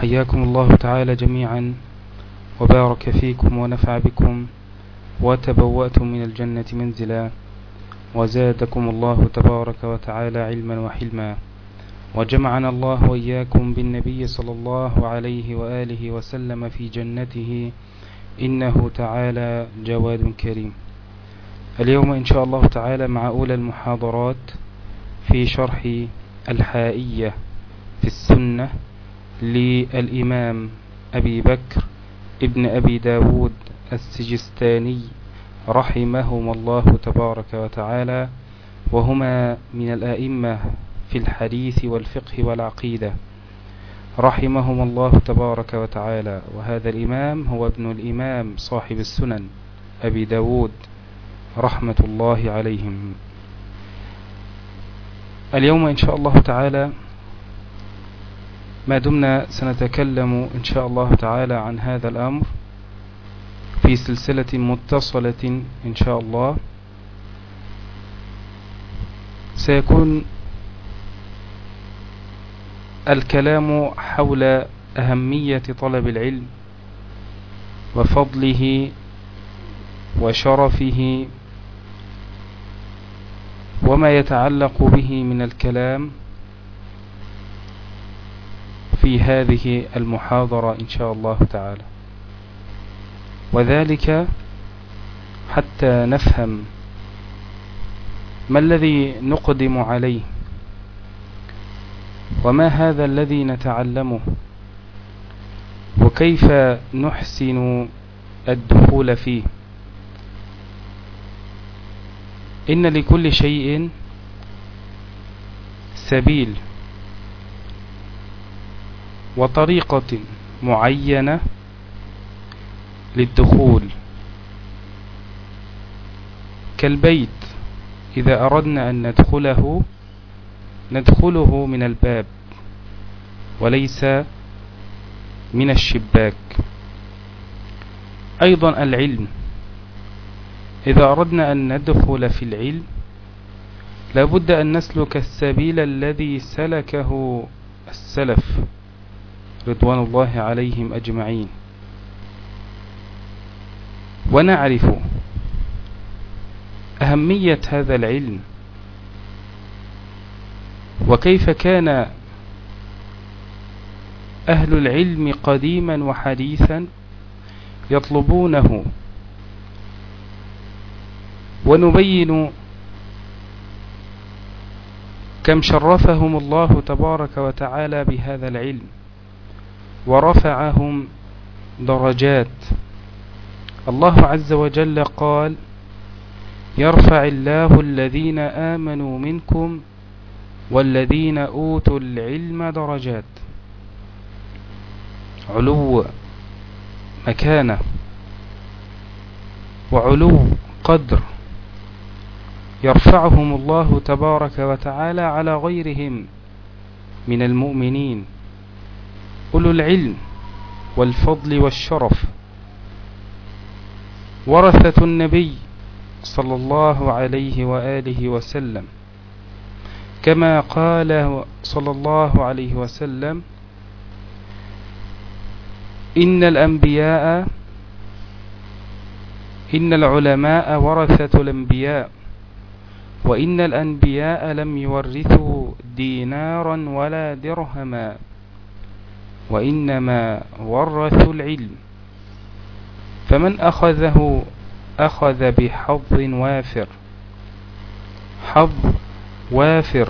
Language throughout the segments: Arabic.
حياكم الله تعالى جميعا وبارك فيكم ونفع بكم وتبوأتم من الجنة منزلا وزادكم الله تبارك وتعالى علما وحلما. وجمعنا الله وإياكم بالنبي صلى الله عليه وآله وسلم في جنته إنه تعالى جواد كريم. اليوم إن شاء الله تعالى مع أولى المحاضرات في شرح الحائية في السنة للإمام أبي بكر ابن أبي داود السجستاني رحمهما الله تبارك وتعالى وهما من الآئمة في الحديث والفقه والعقيدة. رحمهما الله تبارك وتعالى. وهذا الإمام هو ابن الإمام صاحب السنن أبي داود رحمة الله عليهم. اليوم إن شاء الله تعالى ما دمنا سنتكلم إن شاء الله تعالى عن هذا الأمر في سلسلة متصلة إن شاء الله. سيكون الكلام حول أهمية طلب العلم وفضله وشرفه وما يتعلق به من الكلام في هذه المحاضرة إن شاء الله تعالى. وذلك حتى نفهم ما الذي نقدم عليه وما هذا الذي نتعلمه وكيف نحسن الدخول فيه. إن لكل شيء سبيل. وطريقة معينة للدخول. كالبيت إذا أردنا أن ندخله ندخله من الباب وليس من الشباك. أيضا العلم إذا أردنا أن ندخل في العلم لابد أن نسلك السبيل الذي سلكه السلف. رضوان الله عليهم أجمعين. ونعرف أهمية هذا العلم وكيف كان أهل العلم قديما وحديثا يطلبونه. ونبين كم شرفهم الله تبارك وتعالى بهذا العلم. ورفعهم درجات. الله عز وجل قال يرفع الله الذين آمنوا منكم والذين أوتوا العلم درجات. علو مكانة. وعلو قدر. يرفعهم الله تبارك وتعالى على غيرهم من المؤمنين. أولو العلم والفضل والشرف. ورثة النبي صلى الله عليه وآله وسلم. كما قال صلى الله عليه وسلم إن الأنبياء إن العلماء ورثة الأنبياء وإن الأنبياء لم يورثوا دينارا ولا درهما. وإنما ورثوا العلم. فمن أخذه أخذ بحظ وافر. حظ وافر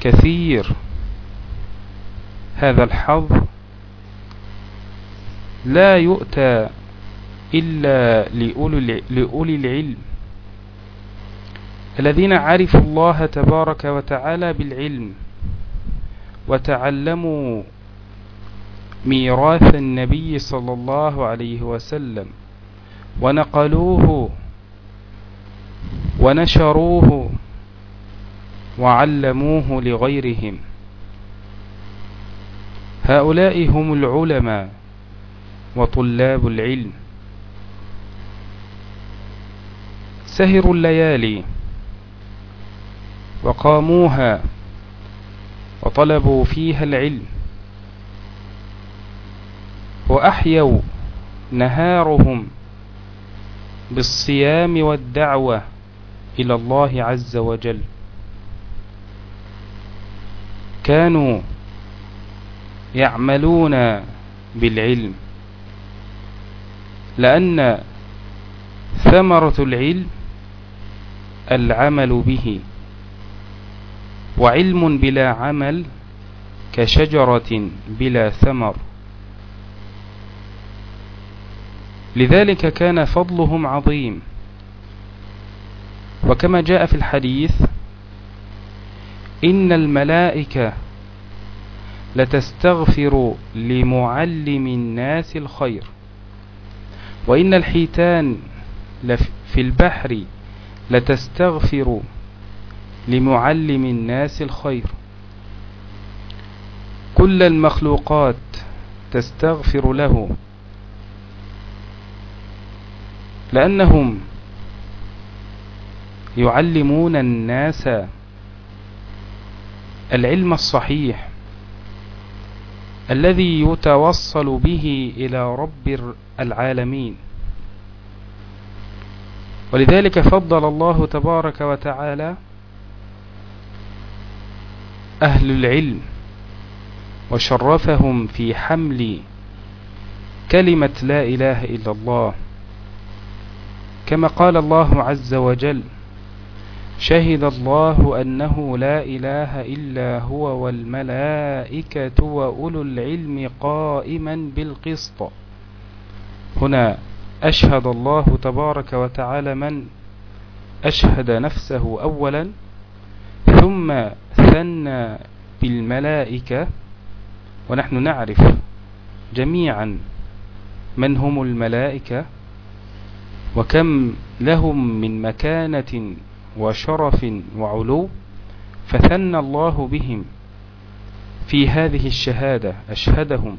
كثير. هذا الحظ لا يؤتى إلا لأولي العلم. الذين عرفوا الله تبارك وتعالى بالعلم وتعلموا ميراث النبي صلى الله عليه وسلم. ونقلوه ونشروه وعلموه لغيرهم. هؤلاء هم العلماء وطلاب العلم. سهروا الليالي وقاموها وطلبوا فيها العلم. وأحيوا نهارهم بالصيام والدعوة إلى الله عز وجل. كانوا يعملون بالعلم لأن ثمرة العلم العمل به وعلم بلا عمل كشجرة بلا ثمر. لذلك كان فضلهم عظيم. وكما جاء في الحديث إن الملائكة لتستغفر لمعلم الناس الخير. وإن الحيتان في البحر لتستغفر لمعلم الناس الخير. كل المخلوقات تستغفر له. لأنهم يعلمون الناس العلم الصحيح الذي يتوصل به إلى رب العالمين. ولذلك فضل الله تبارك وتعالى أهل العلم وشرفهم في حمل كلمة لا إله إلا الله. كما قال الله عز وجل شهد الله أنه لا إله إلا هو والملائكة وأولو العلم قائما بالقسط. هنا أشهد الله تبارك وتعالى من أشهد نفسه أولا ثم ثنى بالملائكة ونحن نعرف جميعا من هم الملائكة وكم لهم من مكانة وشرف وعلو فثنى الله بهم في هذه الشهادة أشهدهم.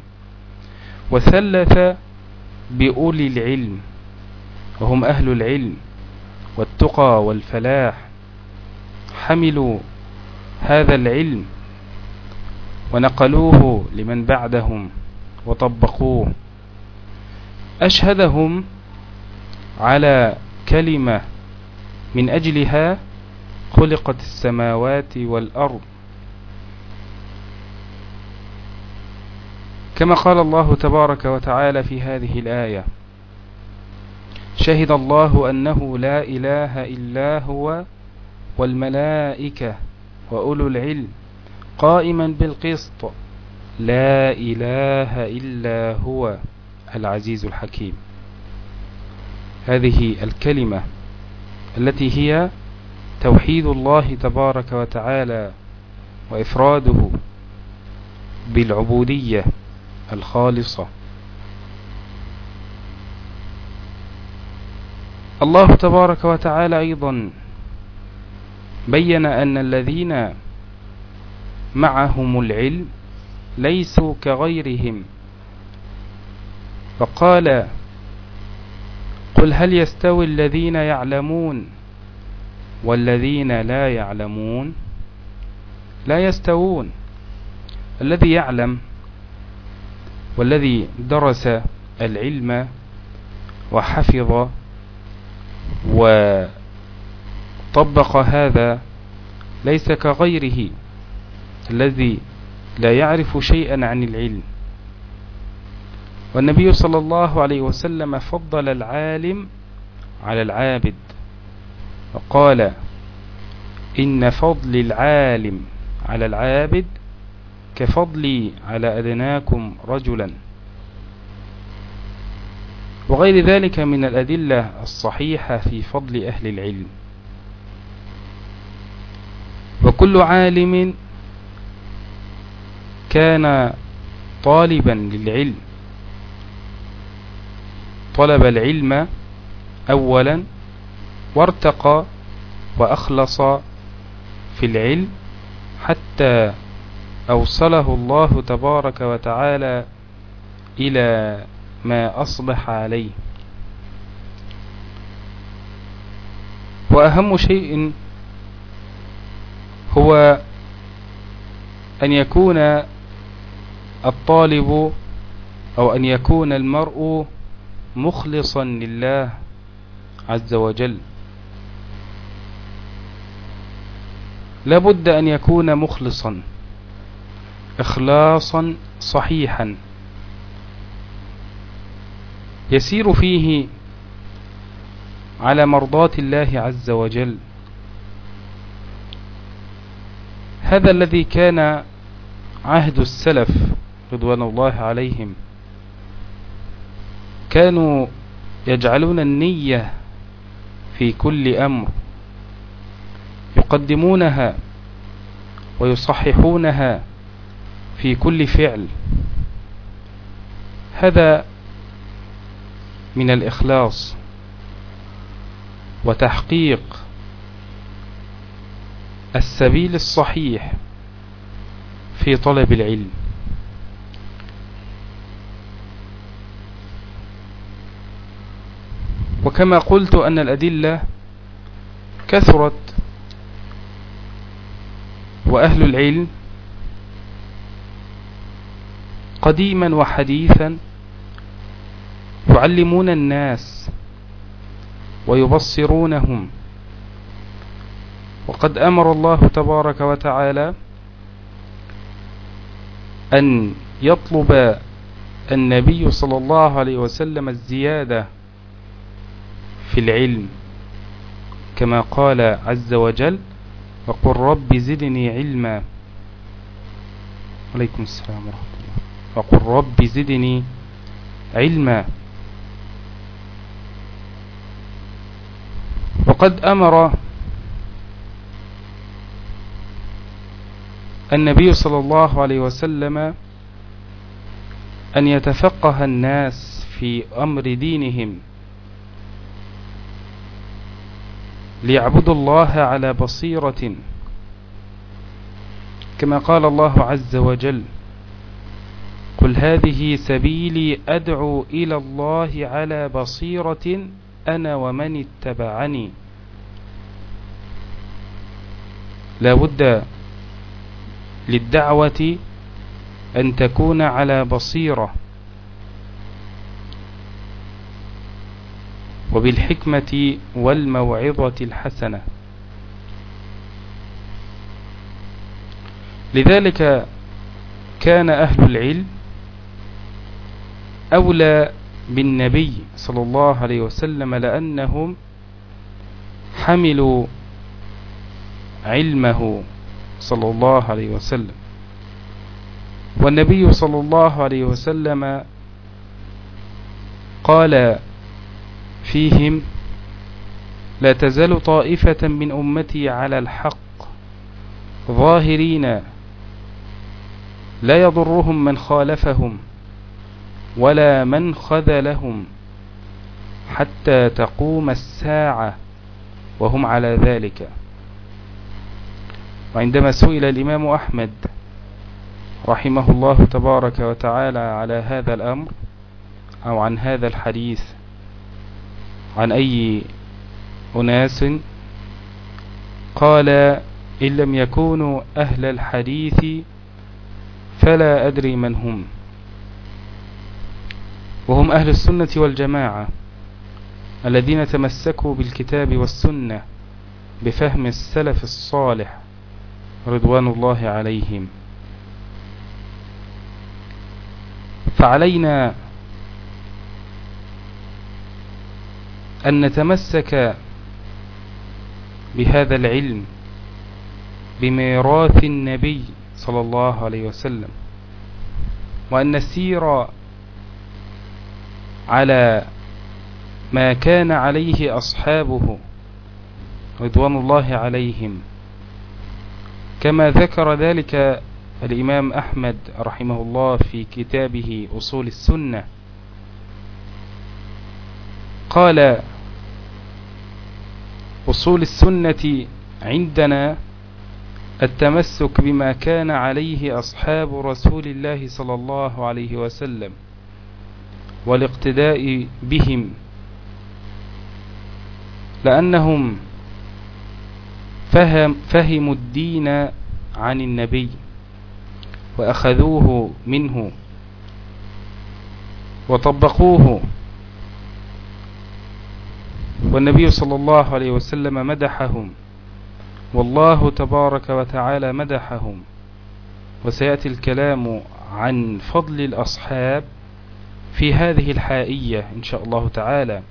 وثلث بأولي العلم وهم أهل العلم والتقى والفلاح. حملوا هذا العلم ونقلوه لمن بعدهم وطبقوه. أشهدهم على كلمة من أجلها خلقت السماوات والأرض. كما قال الله تبارك وتعالى في هذه الآية شهد الله أنه لا إله إلا هو والملائكة وأولو العلم قائما بالقسط. لا إله إلا هو العزيز الحكيم. هذه الكلمة التي هي توحيد الله تبارك وتعالى وإفراده بالعبودية الخالصة. الله تبارك وتعالى أيضا بين أن الذين معهم العلم ليسوا كغيرهم فقال قل هل يستوي الذين يعلمون والذين لا يعلمون؟ لا يستوون. الذي يعلم والذي درس العلم وحفظ وطبق هذا ليس كغيره الذي لا يعرف شيئا عن العلم. والنبي صلى الله عليه وسلم فضل العالم على العابد وقال إن فضل العالم على العابد كفضلي على أدناكم رجلا. وغير ذلك من الأدلة الصحيحة في فضل أهل العلم. وكل عالم كان طالبا للعلم. طلب العلم أولا وارتقى وأخلص في العلم حتى أوصله الله تبارك وتعالى إلى ما أصبح عليه. وأهم شيء هو أن يكون الطالب أو أن يكون المرء مخلصا لله عز وجل. لابد أن يكون مخلصا إخلاصا صحيحا. يسير فيه على مرضات الله عز وجل. هذا الذي كان عهد السلف رضوان الله عليهم. كانوا يجعلون النية في كل أمر يقدمونها ويصححونها في كل فعل. هذا من الإخلاص وتحقيق السبيل الصحيح في طلب العلم. وكما قلت أن الأدلة كثرت وأهل العلم قديما وحديثا يعلمون الناس ويبصرونهم وقد أمر الله تبارك وتعالى أن يطلب النبي صلى الله عليه وسلم الزيادة في العلم. كما قال عز وجل وقل رب زدني علما. عليكم السلام ورحمة الله. وقل رب زدني علما. وقد أمر النبي صلى الله عليه وسلم أن يتفقه الناس في أمر دينهم. ليعبدوا الله على بصيرة. كما قال الله عز وجل قل هذه سبيلي أدعو إلى الله على بصيرة أنا ومن اتبعني. لا بد للدعوة أن تكون على بصيرة. وبالحكمة والموعظة الحسنة. لذلك كان أهل العلم أولى بالنبي صلى الله عليه وسلم لأنهم حملوا علمه صلى الله عليه وسلم. والنبي صلى الله عليه وسلم قال فيهم لا تزال طائفة من أمتي على الحق ظاهرين لا يضرهم من خالفهم ولا من خذلهم حتى تقوم الساعة وهم على ذلك. وعندما سئل الإمام أحمد رحمه الله تبارك وتعالى على هذا الأمر أو عن هذا الحديث عن أي أناس قال إن لم يكونوا أهل الحديث فلا أدري من هم. وهم أهل السنة والجماعة الذين تمسكوا بالكتاب والسنة بفهم السلف الصالح رضوان الله عليهم. فعلينا أن نتمسك بهذا العلم بميراث النبي صلى الله عليه وسلم وأن نسير على ما كان عليه أصحابه رضوان الله عليهم. كما ذكر ذلك الإمام أحمد رحمه الله في كتابه أصول السنة قال أصول السنة عندنا التمسك بما كان عليه أصحاب رسول الله صلى الله عليه وسلم والاقتداء بهم لأنهم فهم فهموا الدين عن النبي وأخذوه منه وطبقوه والنبي صلى الله عليه وسلم مدحهم. والله تبارك وتعالى مدحهم. وسيأتي الكلام عن فضل الأصحاب في هذه الحائية إن شاء الله تعالى.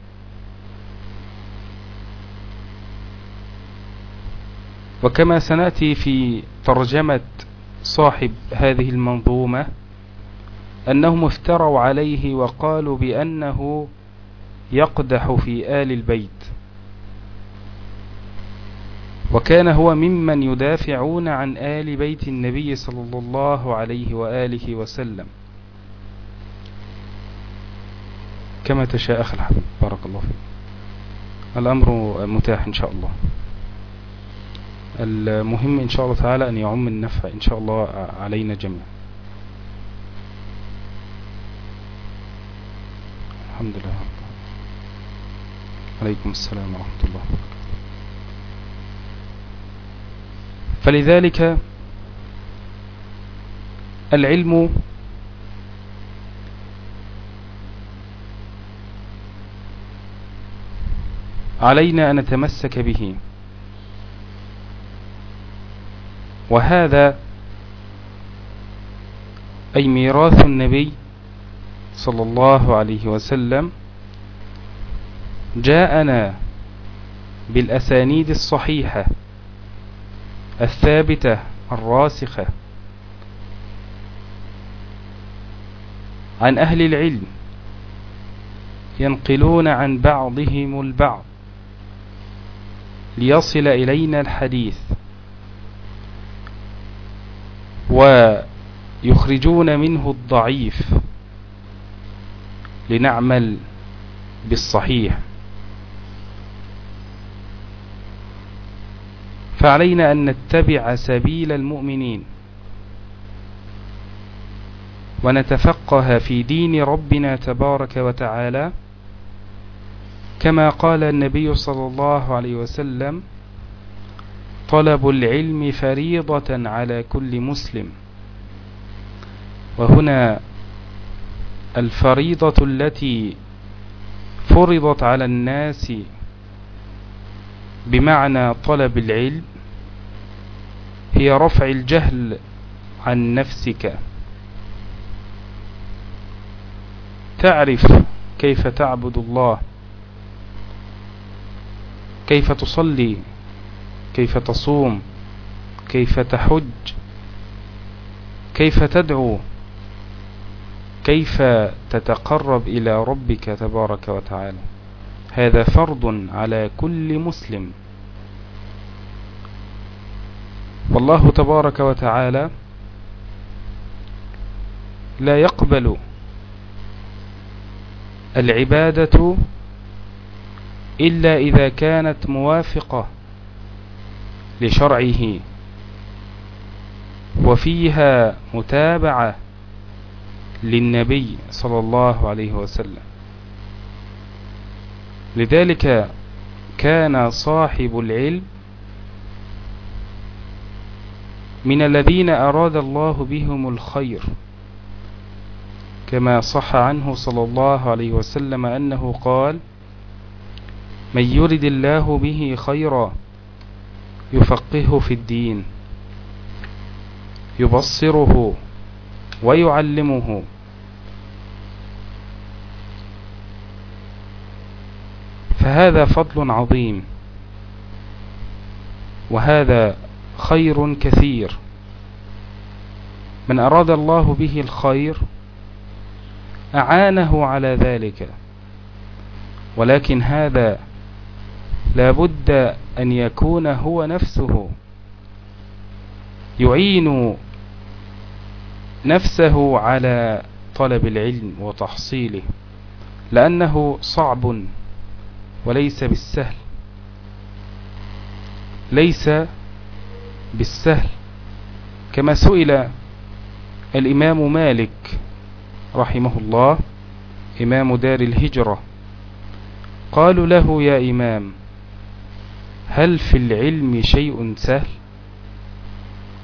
وكما سنأتي في ترجمة صاحب هذه المنظومة أنهم افتروا عليه وقالوا بأنه يقدح في آل البيت. وكان هو ممن يدافعون عن آل بيت النبي صلى الله عليه وآله وسلم. كما تشاء أخي الحبيب. بارك الله فيك. الأمر متاح إن شاء الله. المهم إن شاء الله تعالى أن يعم النفع. إن شاء الله علينا جميعا. الحمد لله. عليكم السلام ورحمة الله فلذلك العلم علينا أن نتمسك به. وهذا أي ميراث النبي صلى الله عليه وسلم جاءنا بالأسانيد الصحيحة الثابتة الراسخة عن أهل العلم ينقلون عن بعضهم البعض ليصل إلينا الحديث ويخرجون منه الضعيف لنعمل بالصحيح. فعلينا أن نتبع سبيل المؤمنين ونتفقه في دين ربنا تبارك وتعالى كما قال النبي صلى الله عليه وسلم طلب العلم فريضة على كل مسلم. وهنا الفريضة التي فرضت على الناس بمعنى طلب العلم هي رفع الجهل عن نفسك. تعرف كيف تعبد الله. كيف تصلي. كيف تصوم. كيف تحج. كيف تدعو. كيف تتقرب إلى ربك تبارك وتعالى. هذا فرض على كل مسلم. والله تبارك وتعالى لا يقبل العبادة إلا إذا كانت موافقة لشرعه وفيها متابعة للنبي صلى الله عليه وسلم. لذلك كان صاحب العلم من الذين أراد الله بهم الخير كما صح عنه صلى الله عليه وسلم أنه قال من يرد الله به خيرا يفقهه في الدين يبصره ويعلمه فهذا فضل عظيم وهذا خير كثير. من أراد الله به الخير أعانه على ذلك. ولكن هذا لابد أن يكون هو نفسه. يعين نفسه على طلب العلم وتحصيله لأنه صعب وليس بالسهل. ليس بالسهل. كما سئل الإمام مالك رحمه الله إمام دار الهجرة قالوا له يا إمام هل في العلم شيء سهل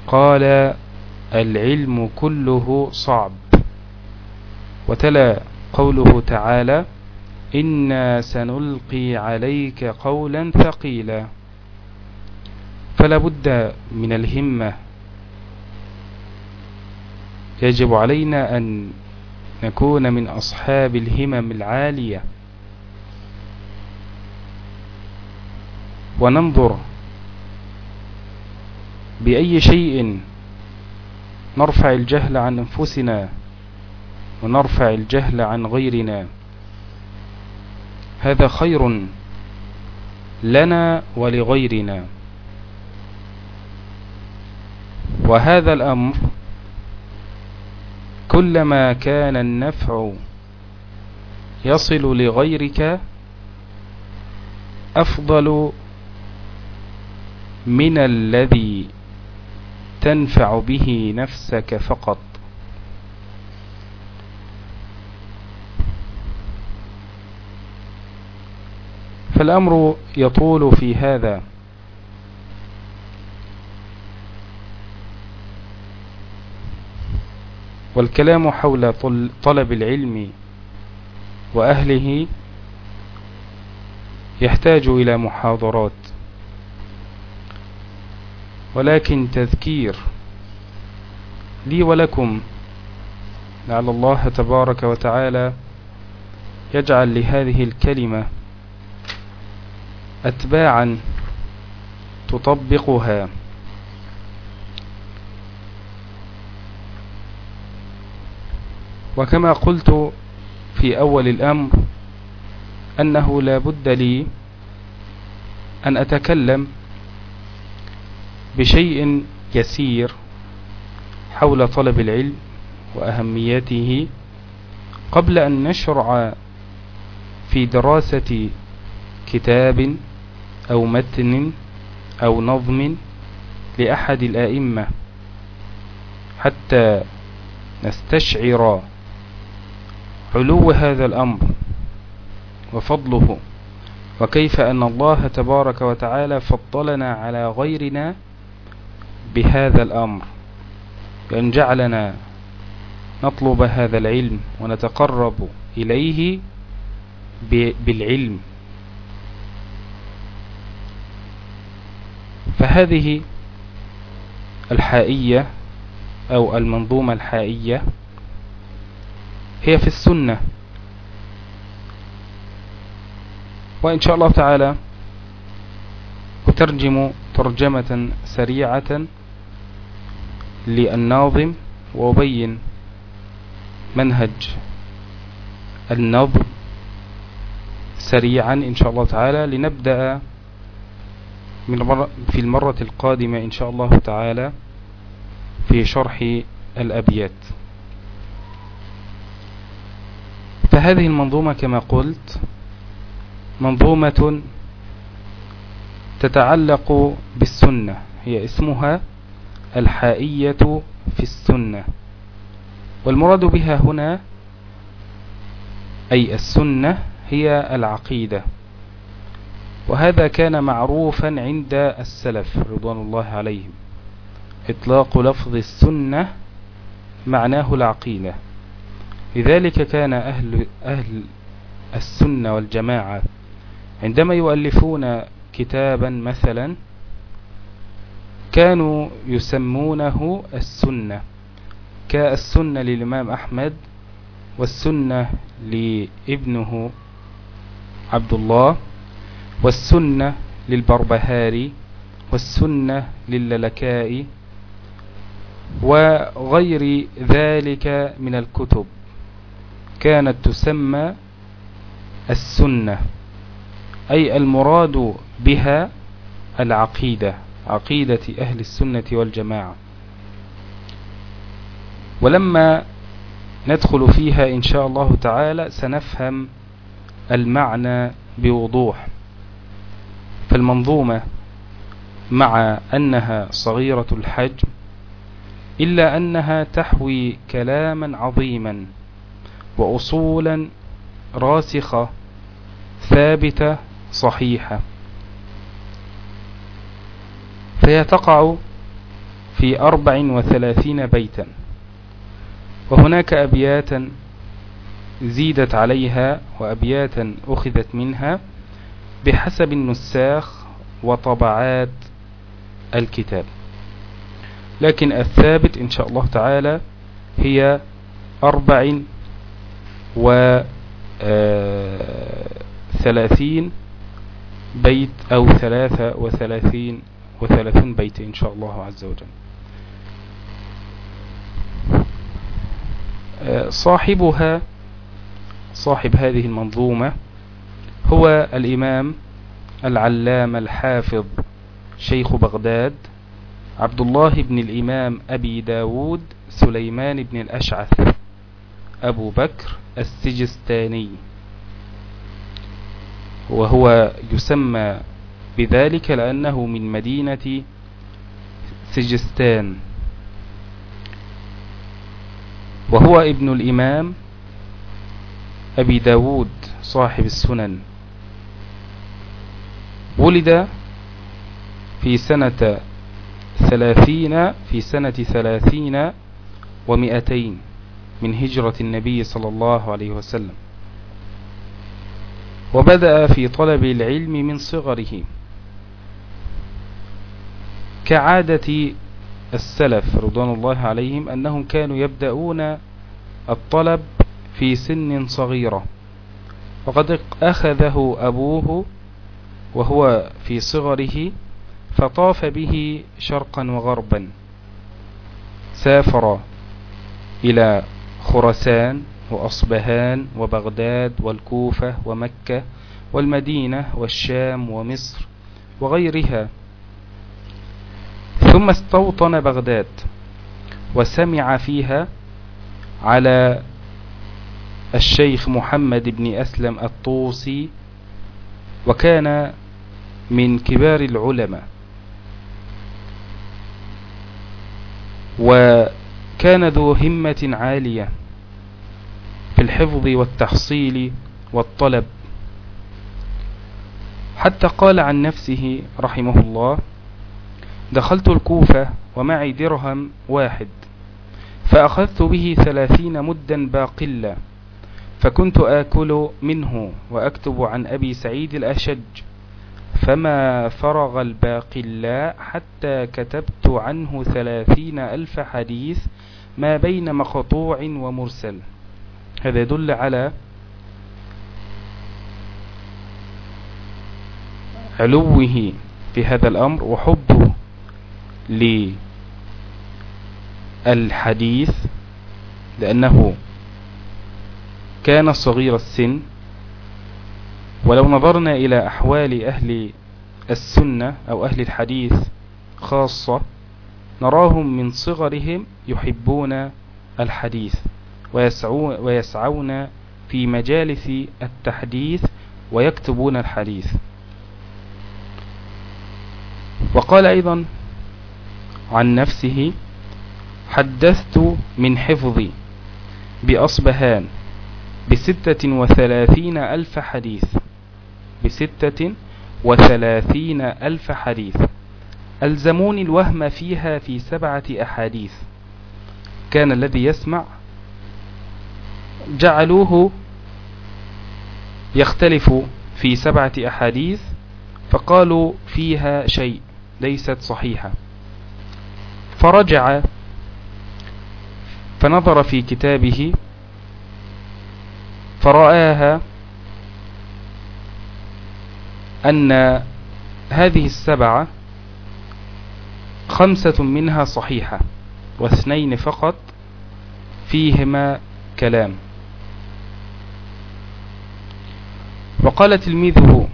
قال العلم كله صعب. وتلا قوله تعالى إنا سنلقي عليك قولا ثقيلا. فلا بد من الهمة. يجب علينا أن نكون من أصحاب الهمم العالية. وننظر بأي شيء نرفع الجهل عن أنفسنا ونرفع الجهل عن غيرنا. هذا خير لنا ولغيرنا. وهذا الأمر كلما كان النفع يصل لغيرك أفضل من الذي تنفع به نفسك فقط. فالأمر يطول في هذا. والكلام حول طلب العلم وأهله يحتاج إلى محاضرات ولكن تذكير لي ولكم لعل الله تبارك وتعالى يجعل لهذه الكلمة أتباعا تطبقها. وكما قلت في أول الأمر أنه لا بد لي أن أتكلم بشيء يسير حول طلب العلم وأهميته قبل أن نشرع في دراسة كتاب أو متن أو نظم لأحد الآئمة حتى نستشعر علو هذا الأمر وفضله وكيف أن الله تبارك وتعالى فضلنا على غيرنا بهذا الأمر بأن جعلنا نطلب هذا العلم ونتقرب إليه بالعلم. فهذه الحائية أو المنظومة الحائية هي في السنة. وإن شاء الله تعالى أترجم ترجمة سريعة للناظم وأبين منهج النظم سريعا إن شاء الله تعالى. لنبدأ من في المرة القادمة إن شاء الله تعالى في شرح الأبيات. فهذه المنظومة كما قلت منظومة تتعلق بالسنة هي اسمها الحائية في السنة. والمراد بها هنا أي السنة هي العقيدة. وهذا كان معروفا عند السلف رضوان الله عليهم. إطلاق لفظ السنة معناه العقيدة. لذلك كان أهل, أهل السنة والجماعة عندما يؤلفون كتابا مثلا كانوا يسمونه السنة كالسنة للإمام أحمد والسنة لابنه عبد الله والسنة للبربهاري والسنة لللكائي وغير ذلك من الكتب. كانت تسمى السنة أي المراد بها العقيدة عقيدة أهل السنة والجماعة. ولما ندخل فيها إن شاء الله تعالى سنفهم المعنى بوضوح. فالمنظومة مع أنها صغيرة الحجم إلا أنها تحوي كلاما عظيما. وأصولا راسخة ثابتة صحيحة. فهي تقع في أربع وثلاثين بيتا وهناك أبياتا زيدت عليها وأبياتا أخذت منها بحسب النساخ وطبعات الكتاب. لكن الثابت إن شاء الله تعالى هي أربع و ثلاثين بيت أو ثلاثة وثلاثين وثلاثون بيت إن شاء الله عز وجل. صاحبها صاحب هذه المنظومة هو الإمام العلام الحافظ شيخ بغداد عبد الله بن الإمام أبي داود سليمان بن الأشعث أبو بكر السجستاني. وهو يسمى بذلك لأنه من مدينة سجستان. وهو ابن الإمام أبي داود صاحب السنن. ولد في سنة ثلاثين في سنة ثلاثين ومئتين. من هجرة النبي صلى الله عليه وسلم. وبدأ في طلب العلم من صغره. كعادة السلف رضوان الله عليهم أنهم كانوا يبدأون الطلب في سن صغيرة. وقد أخذه أبوه وهو في صغره فطاف به شرقا وغربا. سافر إلى خرسان وأصبهان وبغداد والكوفة ومكة والمدينة والشام ومصر وغيرها. ثم استوطن بغداد وسمع فيها على الشيخ محمد بن أسلم الطوسي وكان من كبار العلماء. وكان ذو همة عالية في الحفظ والتحصيل والطلب. حتى قال عن نفسه رحمه الله دخلت الكوفة ومعي درهم واحد فأخذت به ثلاثين مدا باقلا فكنت آكل منه وأكتب عن أبي سعيد الأشج فما فرغ الباقلا حتى كتبت عنه ثلاثين ألف حديث ما بين مقطوع ومرسل. هذا يدل على علوه في هذا الأمر وحبه للحديث لأنه كان صغير السن. ولو نظرنا إلى أحوال أهل السنة أو أهل الحديث خاصة نراهم من صغرهم يحبون الحديث ويسعون في مجالس التحديث ويكتبون الحديث. وقال أيضا عن نفسه حدثت من حفظي بأصبهان بستة وثلاثين ألف حديث. بستة وثلاثين ألف حديث. ألزموني الوهم فيها في سبعة أحاديث. كان الذي يسمع جعلوه يختلف في سبعة أحاديث فقالوا فيها شيء ليست صحيحة. فرجع فنظر في كتابه فرآها أن هذه السبعة خمسة منها صحيحة واثنين فقط فيهما كلام. وقال تلميذه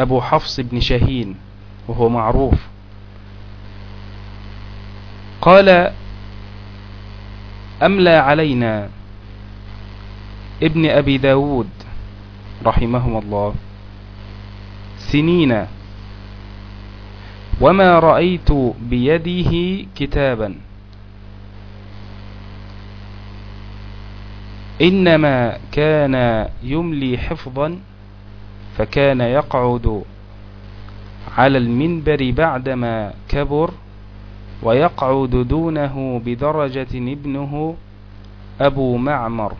أبو حفص بن شاهين وهو معروف قال أملى علينا ابن أبي داود رحمهم الله. سنين. وما رأيت بيده كتابا. إنما كان يملي حفظا فكان يقعد على المنبر بعدما كبر ويقعد دونه بدرجة ابنه أبو معمر.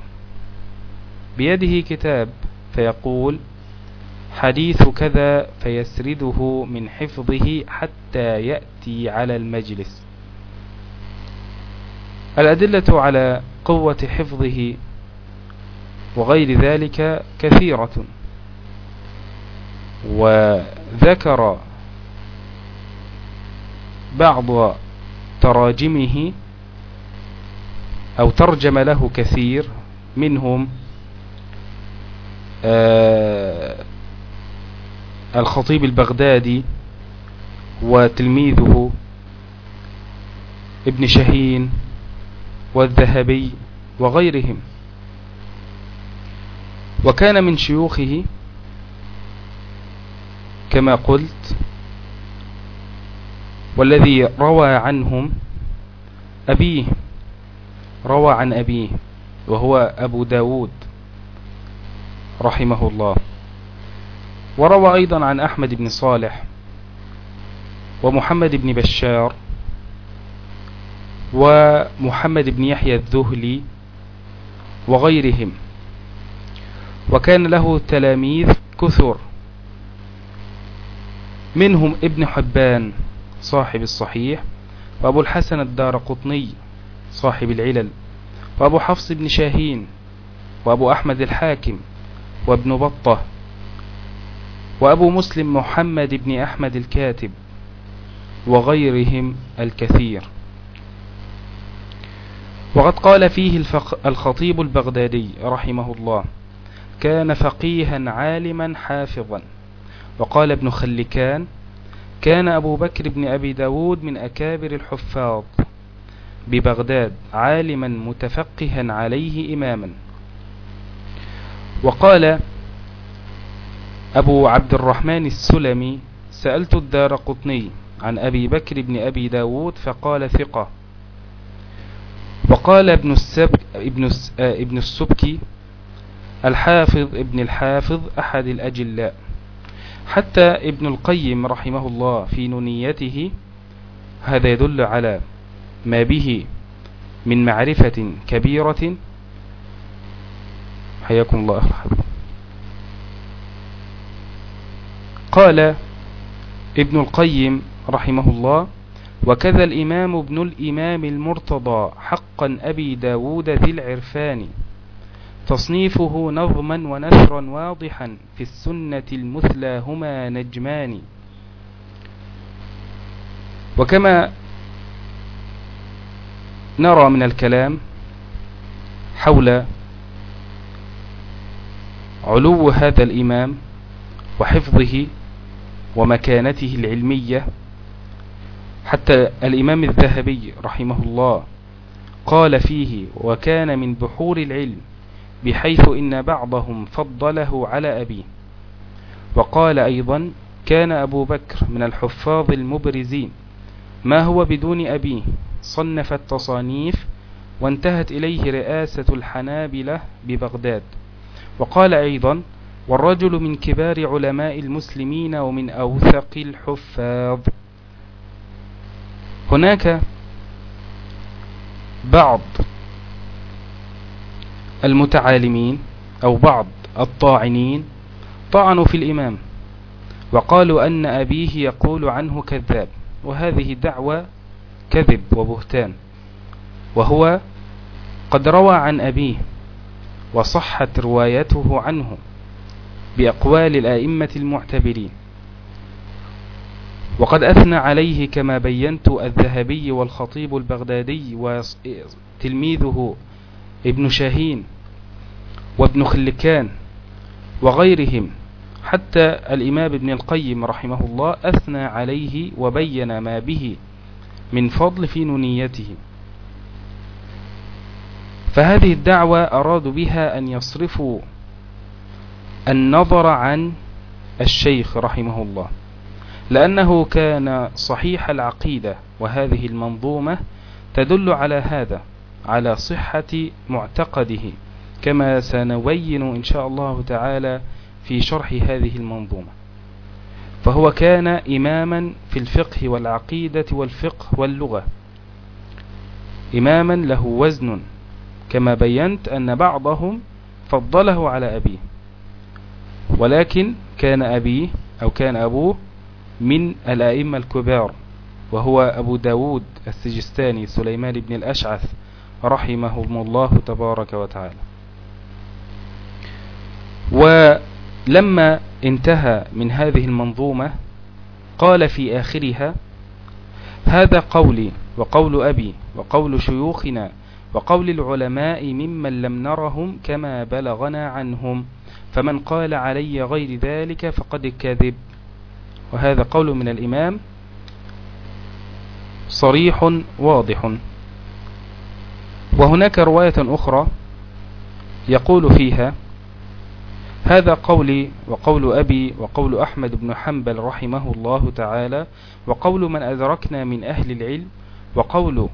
بيده كتاب فيقول حديث كذا فيسرده من حفظه حتى يأتي على المجلس. الأدلة على قوة حفظه وغير ذلك كثيرة. وذكر بعض تراجمه أو ترجم له كثير منهم الخطيب البغدادي وتلميذه ابن شهين والذهبي وغيرهم. وكان من شيوخه كما قلت والذي روى عنهم أبيه روى عن أبيه وهو أبو داود. رحمه الله وروى أيضا عن أحمد بن صالح ومحمد بن بشار ومحمد بن يحيى الذهلي وغيرهم. وكان له تلاميذ كثر منهم ابن حبان صاحب الصحيح وأبو الحسن الدار قطني صاحب العلل وأبو حفص بن شاهين وأبو أحمد الحاكم. وابن بطة وأبو مسلم محمد بن أحمد الكاتب وغيرهم الكثير. وقد قال فيه الخطيب البغدادي رحمه الله كان فقيها عالما حافظا وقال ابن خلكان كان أبو بكر بن أبي داود من أكابر الحفاظ ببغداد عالما متفقها عليه إماما وقال أبو عبد الرحمن السلمي سألت الدار قطني عن أبي بكر بن أبي داود فقال ثقة. وقال ابن, ابن, ابن السبكي الحافظ ابن الحافظ أحد الأجلاء. حتى ابن القيم رحمه الله في نونيته هذا يدل على ما به من معرفة كبيرة حياكم الله. أحد قال ابن القيم رحمه الله وكذا الإمام ابن الإمام المرتضى حقا أبي داود ذي العرفان. تصنيفه نظما ونثرا واضحا في السنة المثلى هما نجمان. وكما نرى من الكلام حول علو هذا الإمام وحفظه ومكانته العلمية. حتى الإمام الذهبي رحمه الله قال فيه وكان من بحور العلم بحيث إن بعضهم فضله على أبيه. وقال أيضا كان أبو بكر من الحفاظ المبرزين. ما هو بدون أبيه؟ صنف التصانيف وانتهت إليه رئاسة الحنابلة ببغداد. وقال أيضا والرجل من كبار علماء المسلمين ومن أوثق الحفاظ. هناك بعض المتعالمين أو بعض الطاعنين طعنوا في الإمام وقالوا أن أبيه يقول عنه كذاب وهذه دعوة كذب وبهتان وهو قد روى عن أبيه وصحت روايته عنه بأقوال الآئمة المعتبرين. وقد أثنى عليه كما بينت الذهبي والخطيب البغدادي وتلميذه ابن شاهين وابن خلكان وغيرهم حتى الإمام ابن القيم رحمه الله أثنى عليه وبين ما به من فضل في نونيته. فهذه الدعوة أرادوا بها أن يصرفوا النظر عن الشيخ رحمه الله لأنه كان صحيح العقيدة وهذه المنظومة تدل على هذا على صحة معتقده كما سنبين إن شاء الله تعالى في شرح هذه المنظومة. فهو كان إماما في الفقه والعقيدة والفقه واللغة إماما له وزن كما بينت أن بعضهم فضله على أبيه ولكن كان أبيه أو كان أبوه من الأئمة الكبار وهو أبو داود السجستاني سليمان بن الأشعث رحمه الله تبارك وتعالى. ولما انتهى من هذه المنظومة قال في آخرها هذا قولي وقول أبي وقول شيوخنا وقول العلماء ممن لم نرهم كما بلغنا عنهم فمن قال علي غير ذلك فقد كذب. وهذا قول من الإمام صريح واضح. وهناك رواية أخرى يقول فيها هذا قولي وقول أبي وقول أحمد بن حنبل رحمه الله تعالى وقول من أدركنا من أهل العلم وقول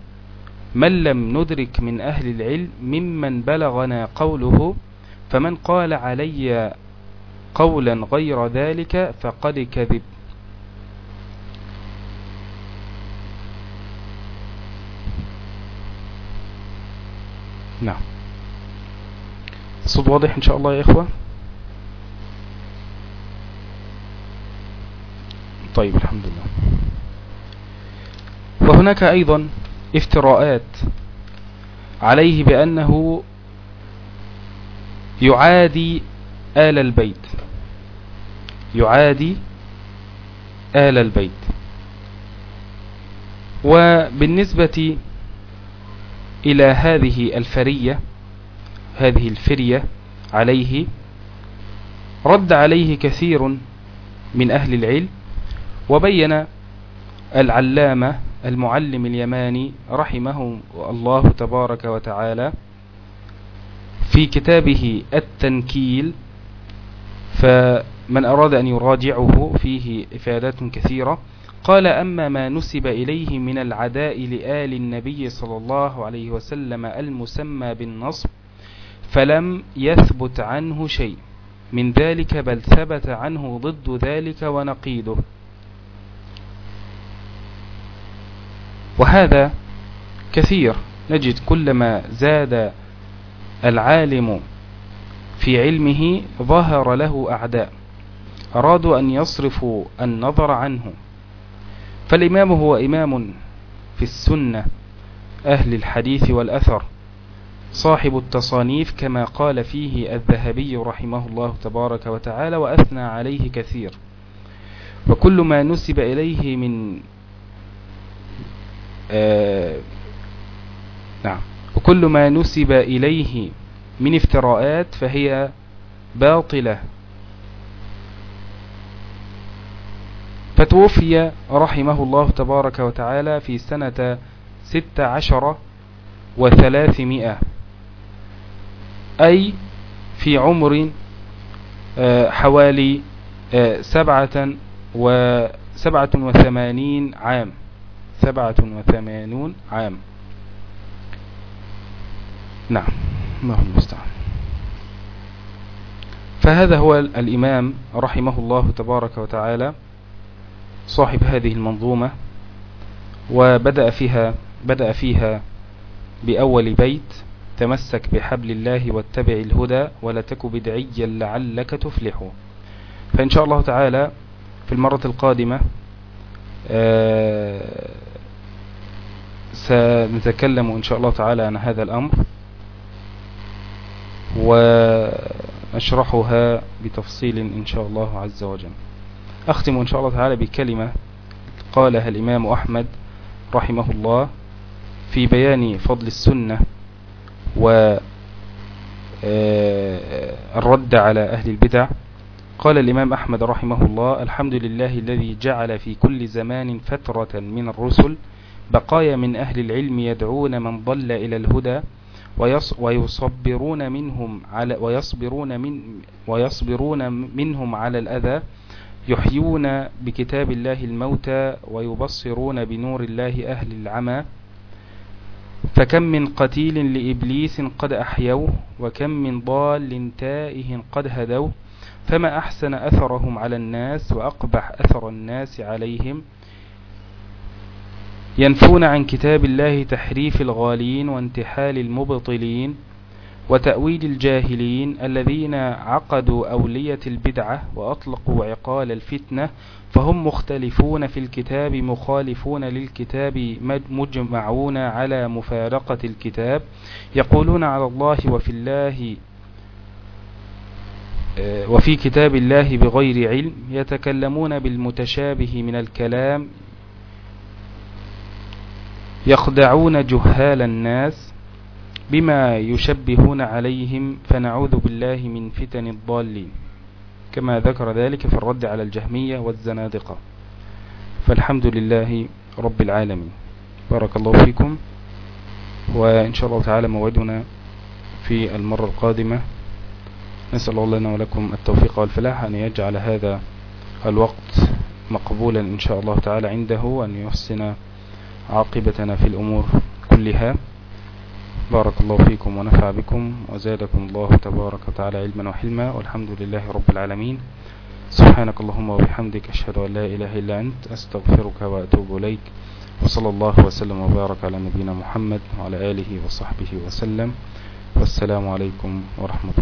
من لم ندرك من أهل العلم ممن بلغنا قوله فمن قال علي قولا غير ذلك فقد كذب. نعم. الصوت واضح إن شاء الله يا إخوة؟ طيب الحمد لله. وهناك أيضا افتراءات عليه بأنه يعادي آل البيت. يعادي آل البيت. وبالنسبة إلى هذه الفرية هذه الفرية عليه رد عليه كثير من أهل العلم وبين العلامة المعلم اليماني رحمه الله تبارك وتعالى في كتابه التنكيل فمن أراد أن يراجعه فيه إفادات كثيرة. قال أما ما نسب إليه من العداء لآل النبي صلى الله عليه وسلم المسمى بالنصب فلم يثبت عنه شيء. من ذلك بل ثبت عنه ضد ذلك ونقيده. وهذا كثير. نجد كلما زاد العالم في علمه ظهر له أعداء. أرادوا أن يصرفوا النظر عنه. فالإمام هو إمام في السنة أهل الحديث والأثر صاحب التصانيف كما قال فيه الذهبي رحمه الله تبارك وتعالى وأثنى عليه كثير. وكل ما نسب إليه من نعم. وكل ما نسب إليه من افتراءات فهي باطلة. فتوفي رحمه الله تبارك وتعالى في سنة ست عشر وثلاثمائة أي في عمر آه، حوالي آه، سبعة وسبعة وثمانين عام. سبعة وثمانون عام. نعم الله المستعان. فهذا هو الإمام رحمه الله تبارك وتعالى صاحب هذه المنظومة وبدأ فيها بدأ فيها بأول بيت تمسك بحبل الله واتبع الهدى ولا تك بدعيا لعلك تفلح. فإن شاء الله تعالى في المرة القادمة آه، سنتكلم إن شاء الله تعالى عن هذا الأمر ونشرحها بتفصيل إن شاء الله عز وجل. أختم إن شاء الله تعالى بكلمة قالها الإمام أحمد رحمه الله في بيان فضل السنة والرد آه، على أهل البدع. قال الإمام أحمد رحمه الله الحمد لله الذي جعل في كل زمان فترة من الرسل بقايا من أهل العلم يدعون من ضل إلى الهدى ويصبرون منهم على ويصبرون من ويصبرون منهم على الأذى يحيون بكتاب الله الموتى ويبصرون بنور الله أهل العمى. فكم من قتيل لإبليس قد أحيوه وكم من ضال تائه قد هدوه فما أحسن أثرهم على الناس وأقبح أثر الناس عليهم ينفون عن كتاب الله تحريف الغالين وانتحال المبطلين وتأويل الجاهلين الذين عقدوا أولية البدعة وأطلقوا عقال الفتنة فهم مختلفون في الكتاب مخالفون للكتاب مجمعون على مفارقة الكتاب يقولون على الله وفي الله آه، وفي كتاب الله بغير علم يتكلمون بالمتشابه من الكلام يخدعون جهال الناس بما يشبهون عليهم فنعوذ بالله من فتن الضالين. كما ذكر ذلك في الرد على الجهمية والزنادقة. فالحمد لله رب العالمين. بارك الله فيكم. وإن شاء الله تعالى موعدنا في المرة القادمة. نسأل الله لنا ولكم التوفيق والفلاح أن يجعل هذا الوقت مقبولا إن شاء الله تعالى عنده وأن يحسن عاقبتنا في الأمور كلها. بارك الله فيكم ونفع بكم وزادكم الله تبارك وتعالى علما وحلما. والحمد لله رب العالمين. سبحانك اللهم وبحمدك أشهد أن لا إله إلا أنت أستغفرك وأتوب إليك. وصلى الله وسلم وبارك على نبينا محمد وعلى آله وصحبه وسلم. والسلام عليكم ورحمة الله